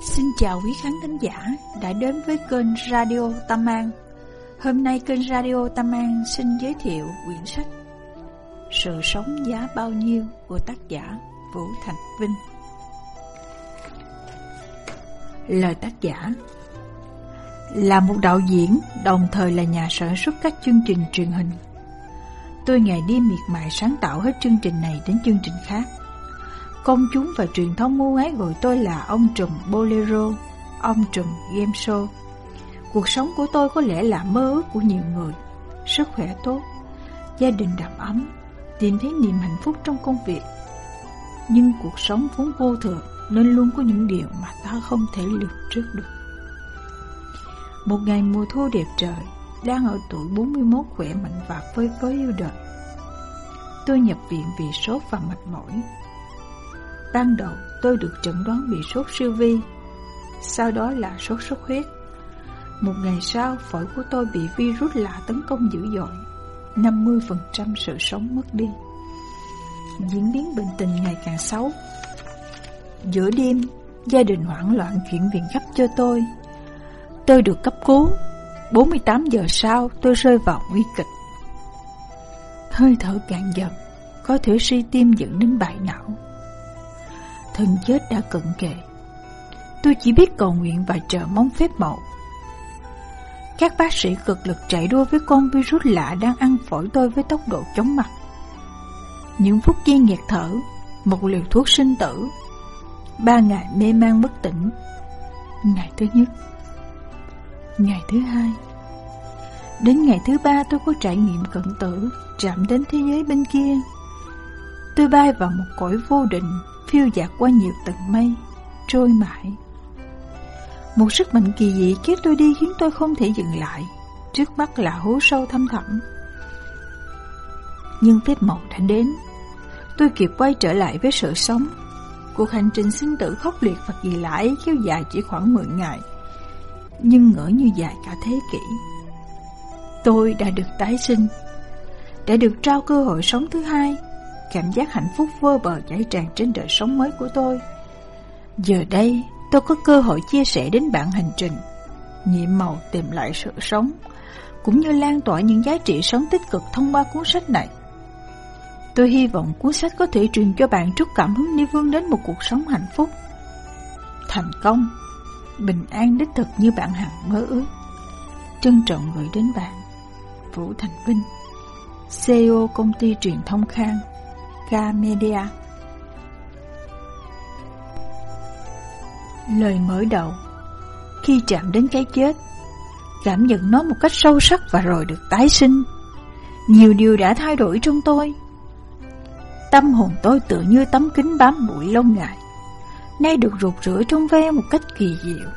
Xin chào quý khán thính giả đã đến với kênh Radio Tam An. Hôm nay kênh Radio Tam An xin giới thiệu quyển sách Sự sống giá bao nhiêu của tác giả Vũ Thành Vinh. Lời tác giả Là một đạo diễn, đồng thời là nhà sản xuất các chương trình truyền hình. Tôi ngày đêm miệt mài sáng tạo hết chương trình này đến chương trình khác Công chúng và truyền thông ngu ái gọi tôi là ông trùm bolero, ông trùm game show. Cuộc sống của tôi có lẽ là mơ ước của nhiều người. Sức khỏe tốt, gia đình đầm ấm, tìm thấy niềm hạnh phúc trong công việc. Nhưng cuộc sống vốn vô thường nên luôn có những điều mà ta không thể lường trước được. Một ngày mùa thu đẹp trời, đang ở tuổi 41 khỏe mạnh và phơi phới yêu đời. Tôi nhập viện vì sốt và mệt mỏi, Ban đầu, tôi được chẩn đoán bị sốt siêu vi. Sau đó là sốt xuất huyết. Một ngày sau, phổi của tôi bị virus lạ tấn công dữ dội. 50% sự sống mất đi. Diễn biến bệnh tình ngày càng xấu. Giữa đêm, Gia đình hoảng loạn chuyển viện gấp cho tôi. Tôi được cấp cứu. 48 giờ sau, tôi rơi vào nguy kịch. Hơi thở cạn dần, Có thể suy tim dẫn đến bại não thân chết đã cận kề. Tôi chỉ biết cầu nguyện và chờ mong phép màu. Các bác sĩ cực lực chạy đua với con virus lạ đang ăn phổi tôi với tốc độ chóng mặt. Những phút giây nghẹt thở, một liều thuốc sinh tử, ba ngày mê man bất tỉnh. Ngày thứ nhất, ngày thứ hai. Đến ngày thứ ba tôi có trải nghiệm cận tử, chạm đến thế giới bên kia. Tôi bay vào một cõi vô định phiêu dạt qua nhiều tầng mây, trôi mãi. Một sức mạnh kỳ dị kéo tôi đi khiến tôi không thể dừng lại. Trước mắt là hố sâu thâm thẳm. Nhưng phép màu đã đến. Tôi kịp quay trở lại với sự sống. Cuộc hành trình sinh tử khốc liệt và kỳ lạ ấy kéo dài chỉ khoảng 10 ngày. Nhưng ngỡ như dài cả thế kỷ. Tôi đã được tái sinh. Đã được trao cơ hội sống thứ hai Cảm giác hạnh phúc vô bờ chảy tràn trên đời sống mới của tôi. Giờ đây, tôi có cơ hội chia sẻ đến bạn hành trình, Nhiệm màu tìm lại sự sống, Cũng như lan tỏa những giá trị sống tích cực thông qua cuốn sách này. Tôi hy vọng cuốn sách có thể truyền cho bạn chút cảm hứng đi vươn đến một cuộc sống hạnh phúc, Thành công, Bình an đích thực như bạn hằng mơ ước. Trân trọng gửi đến bạn, Vũ Thành Vinh CEO công ty truyền thông Khang. Ga Media. Lời mở đầu. Khi chạm đến cái chết, Cảm nhận nó một cách sâu sắc và rồi được tái sinh. Nhiều điều đã thay đổi trong tôi. Tâm hồn tôi tựa như tấm kính bám bụi lâu ngày, Nay được rụt rửa trong ve một cách kỳ diệu.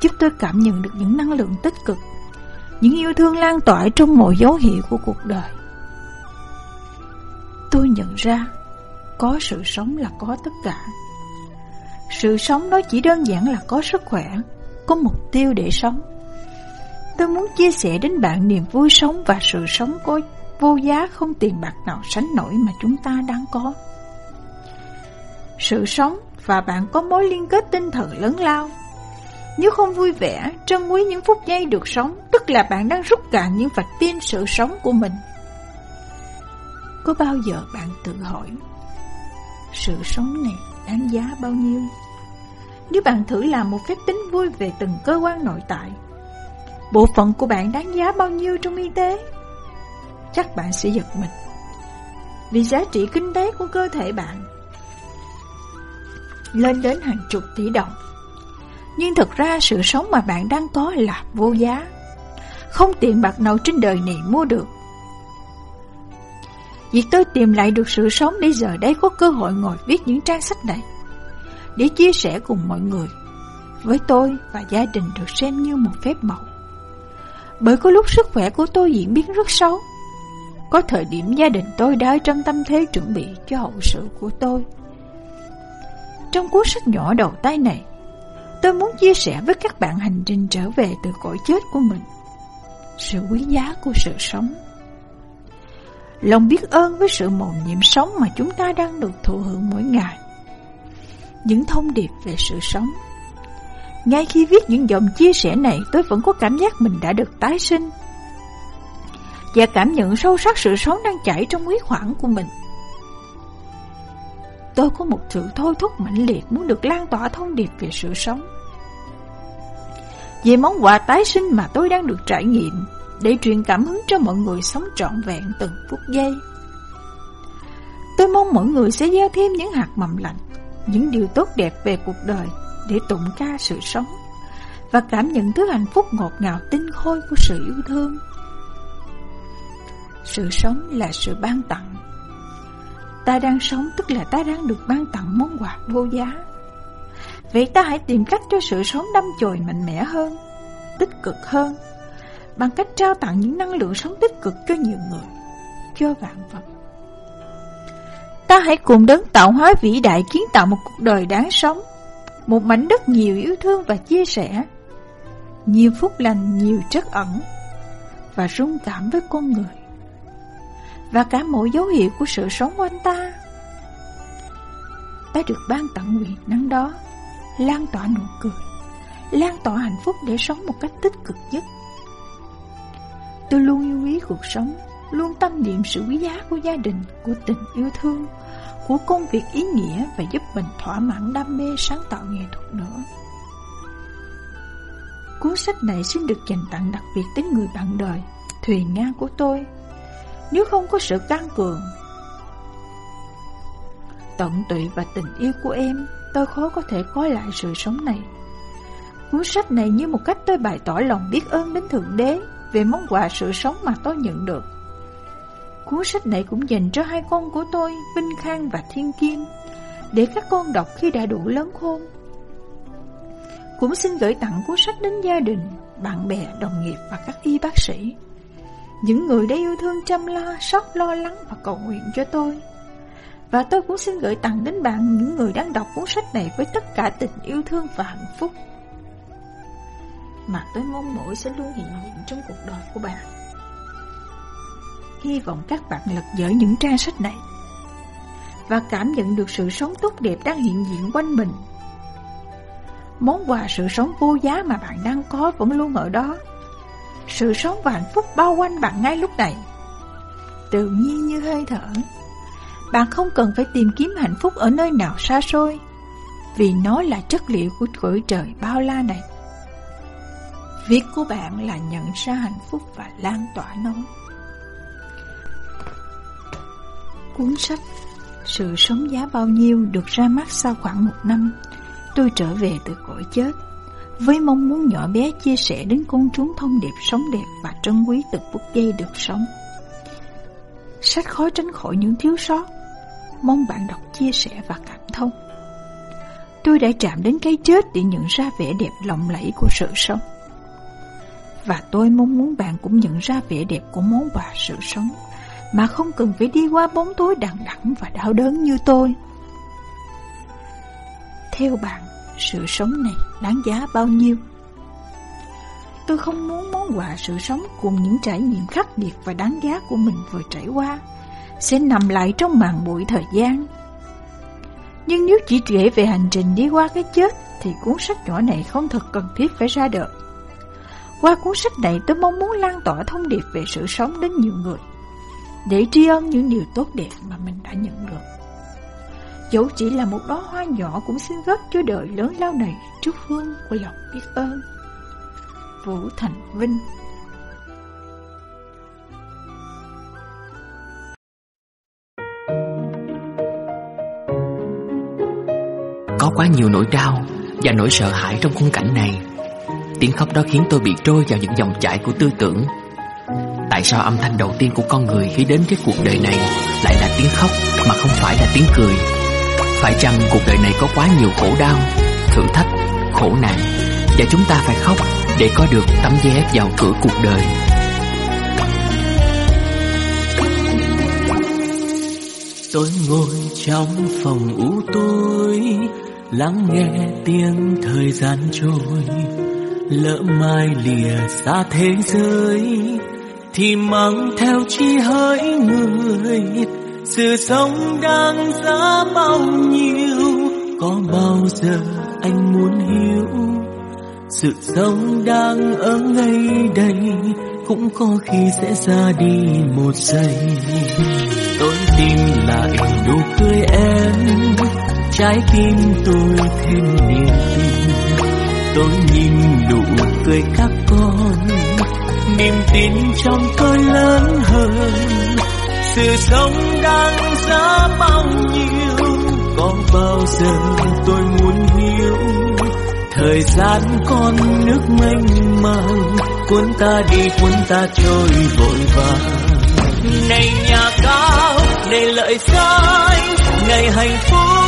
Giúp tôi cảm nhận được những năng lượng tích cực, Những yêu thương lan tỏa trong mọi dấu hiệu của cuộc đời. Tôi nhận ra Có sự sống là có tất cả. Sự sống đó chỉ đơn giản là có sức khỏe Có mục tiêu để sống. Tôi muốn chia sẻ đến bạn niềm vui sống Và sự sống có vô giá không tiền bạc nào sánh nổi mà chúng ta đang có. Sự sống và bạn có mối liên kết tinh thần lớn lao. Nếu không vui vẻ, trân quý những phút giây được sống Tức là bạn đang rút cạn những vạch pin sự sống của mình có bao giờ bạn tự hỏi, Sự sống này đáng giá bao nhiêu? Nếu bạn thử làm một phép tính vui về từng cơ quan nội tại, Bộ phận của bạn đáng giá bao nhiêu trong y tế? Chắc bạn sẽ giật mình Vì giá trị kinh tế của cơ thể bạn Lên đến hàng chục tỷ đồng Nhưng thực ra sự sống mà bạn đang có là vô giá Không tiền bạc nào trên đời này mua được Việc tôi tìm lại được sự sống để giờ đây có cơ hội ngồi viết những trang sách này, Để chia sẻ cùng mọi người, Với tôi và gia đình được xem như một phép màu. Bởi có lúc sức khỏe của tôi diễn biến rất xấu. Có thời điểm gia đình tôi đã trong tâm thế chuẩn bị cho hậu sự của tôi. Trong cuốn sách nhỏ đầu tay này, Tôi muốn chia sẻ với các bạn hành trình trở về từ cõi chết của mình, Sự quý giá của sự sống lòng biết ơn với sự mầu nhiệm sống mà chúng ta đang được thụ hưởng mỗi ngày. Những thông điệp về sự sống, Ngay khi viết những dòng chia sẻ này Tôi vẫn có cảm giác mình đã được tái sinh. Và cảm nhận sâu sắc sự sống đang chảy trong huyết khoảng của mình. Tôi có một sự thôi thúc mạnh liệt Muốn được lan tỏa thông điệp về sự sống. Về món quà tái sinh mà tôi đang được trải nghiệm để truyền cảm hứng cho mọi người sống trọn vẹn từng phút giây. Tôi mong mọi người sẽ gieo thêm những hạt mầm lạnh, Những điều tốt đẹp về cuộc đời Để tụng ca sự sống Và cảm nhận thứ hạnh phúc ngọt ngào tinh khôi của sự yêu thương. Sự sống là sự ban tặng. Ta đang sống tức là ta đang được ban tặng món quà vô giá. Vậy ta hãy tìm cách cho sự sống đâm chồi mạnh mẽ hơn, Tích cực hơn. Bằng cách trao tặng những năng lượng sống tích cực cho nhiều người. Cho vạn vật. Ta hãy cùng đấng tạo hóa vĩ đại kiến tạo một cuộc đời đáng sống Một mảnh đất nhiều yêu thương và chia sẻ. Nhiều phúc lành, nhiều chất ẩn Và rung cảm với con người. Và cả mỗi dấu hiệu của sự sống quanh ta Ta được ban tặng quyền năng đó Lan tỏa nụ cười Lan tỏa hạnh phúc để sống một cách tích cực nhất. Tôi luôn yêu quý cuộc sống Luôn tâm niệm sự quý giá của gia đình Của tình yêu thương của công việc ý nghĩa và giúp mình thỏa mãn đam mê sáng tạo nghệ thuật nữa. Cuốn sách này xin được dành tặng đặc biệt đến người bạn đời, thuyền ngang của tôi. Nếu không có sự can cường, tận tụy và tình yêu của em, tôi khó có thể có lại sự sống này. Cuốn sách này như một cách tôi bày tỏ lòng biết ơn đến Thượng Đế về món quà sự sống mà tôi nhận được. Cuốn sách này cũng dành cho hai con của tôi, Vinh Khang và Thiên Kim, để các con đọc khi đã đủ lớn khôn. Cũng xin gửi tặng cuốn sách đến gia đình, bạn bè, đồng nghiệp và các y bác sĩ. Những người đã yêu thương chăm lo, sóc lo lắng và cầu nguyện cho tôi. Và tôi cũng xin gửi tặng đến bạn những người đang đọc cuốn sách này với tất cả tình yêu thương và hạnh phúc mà tôi mong mỏi sẽ luôn hiện diện trong cuộc đời của bạn. Hy vọng các bạn lật dở những trang sách này Và cảm nhận được sự sống tốt đẹp đang hiện diện quanh mình. Món quà sự sống vô giá mà bạn đang có vẫn luôn ở đó. Sự sống và hạnh phúc bao quanh bạn ngay lúc này. Tự nhiên như hơi thở, Bạn không cần phải tìm kiếm hạnh phúc ở nơi nào xa xôi, Vì nó là chất liệu của cõi trời bao la này. Việc của bạn là nhận ra hạnh phúc và lan tỏa nó. Cuốn sách Sự sống giá bao nhiêu được ra mắt sau khoảng một năm, Tôi trở về từ cõi chết, Với mong muốn nhỏ bé chia sẻ đến công chúng thông điệp sống đẹp và trân quý từng phút giây được sống. Sách khó tránh khỏi những thiếu sót, Mong bạn đọc, chia sẻ và cảm thông. Tôi đã chạm đến cái chết để nhận ra vẻ đẹp lộng lẫy của sự sống. Và tôi mong muốn bạn cũng nhận ra vẻ đẹp của món quà sự sống mà không cần phải đi qua bóng tối đằng đẵng và đau đớn như tôi. Theo bạn, sự sống này đáng giá bao nhiêu? Tôi không muốn món quà sự sống cùng những trải nghiệm khắc nghiệt và đáng giá của mình vừa trải qua sẽ nằm lại trong màn bụi thời gian. Nhưng nếu chỉ trễ về hành trình đi qua cái chết thì cuốn sách nhỏ này không thật cần thiết phải ra đời. Qua cuốn sách này tôi mong muốn lan tỏa thông điệp về sự sống đến nhiều người, để tri ân những điều tốt đẹp mà mình đã nhận được. Dẫu chỉ là một đóa hoa nhỏ cũng xin góp cho đời lớn lao này trước hương của lòng biết ơn. Vũ Thành Vinh Có quá nhiều nỗi đau và nỗi sợ hãi trong khung cảnh này Tiếng khóc đó khiến tôi bị trôi vào những dòng chảy của tư tưởng. Tại sao âm thanh đầu tiên của con người khi đến với cuộc đời này Lại là tiếng khóc mà không phải là tiếng cười? Phải chăng cuộc đời này có quá nhiều khổ đau Thử thách, khổ nạn Và chúng ta phải khóc để có được tấm vé vào cửa cuộc đời? Tôi ngồi trong phòng u tối Lắng nghe tiếng thời gian trôi. Lỡ mai lìa xa thế giới, thì mang theo chi hỡi người. Sự sống đang giá bao nhiêu, có bao giờ anh muốn hiểu? Sự sống đang ở ngay đây, cũng có khi sẽ ra đi một giây. Tôi tìm lại nụ cười em, trái tim tôi thêm niềm tin tôi nhìn nụ cười các con. Niềm tin trong tôi lớn hơn. Sự sống đang giá bao nhiêu có bao giờ tôi muốn hiểu? Thời gian con nước mênh mang cuốn ta đi cuốn ta trôi vội vàng. Này nhà cao này lợi sai, này hạnh phúc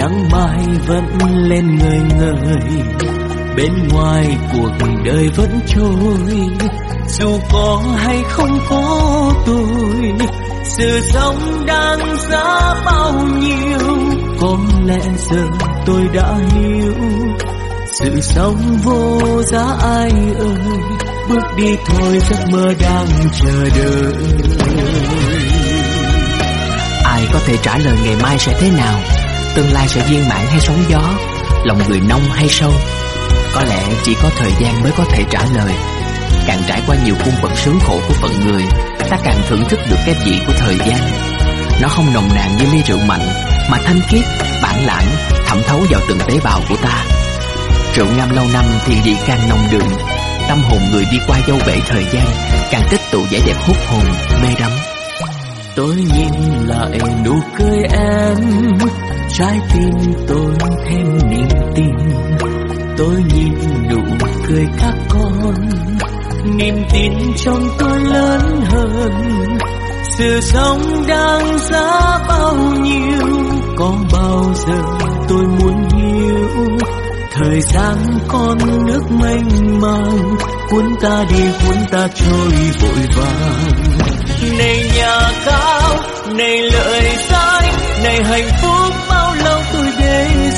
nắng mai vẫn lên người người bên ngoài cuộc đời vẫn trôi. Dù có hay không có tôi sự sống đang giá bao nhiêu. Có lẽ giờ tôi đã hiểu, sự sống vô giá ai ơi. Bước đi thôi giấc mơ đang chờ đợi. Ai có thể trả lời ngày mai sẽ thế nào? Tương lai sẽ viên mãn hay sóng gió lòng người nông hay sâu. Có lẽ chỉ có thời gian mới có thể trả lời. Càng trải qua nhiều cung bậc sướng khổ của phận người ta càng thưởng thức được cái vị của thời gian. Nó không nồng nàn như ly rượu mạnh mà thanh khiết bản lãng thẩm thấu vào từng tế bào của ta. Rượu ngâm lâu năm thì vị càng nồng đường, tâm hồn người đi qua dâu bể thời gian càng tích tụ vẻ đẹp hút hồn mê đắm. Tôi nhìn lại nụ cười em trái tim tôi thêm niềm tin. Tôi nhìn nụ cười các con. Niềm tin trong tôi lớn hơn. Sự sống đang giá bao nhiêu, có bao giờ tôi muốn hiểu? Thời gian con nước mênh mang, cuốn ta đi, cuốn ta trôi vội vàng. Này nhà cao, này lợi danh này hạnh phúc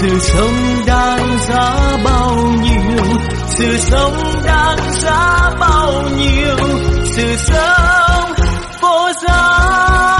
sự sống đang giá bao nhiêu? Sự sống đang giá bao nhiêu? Sự sống vô giá.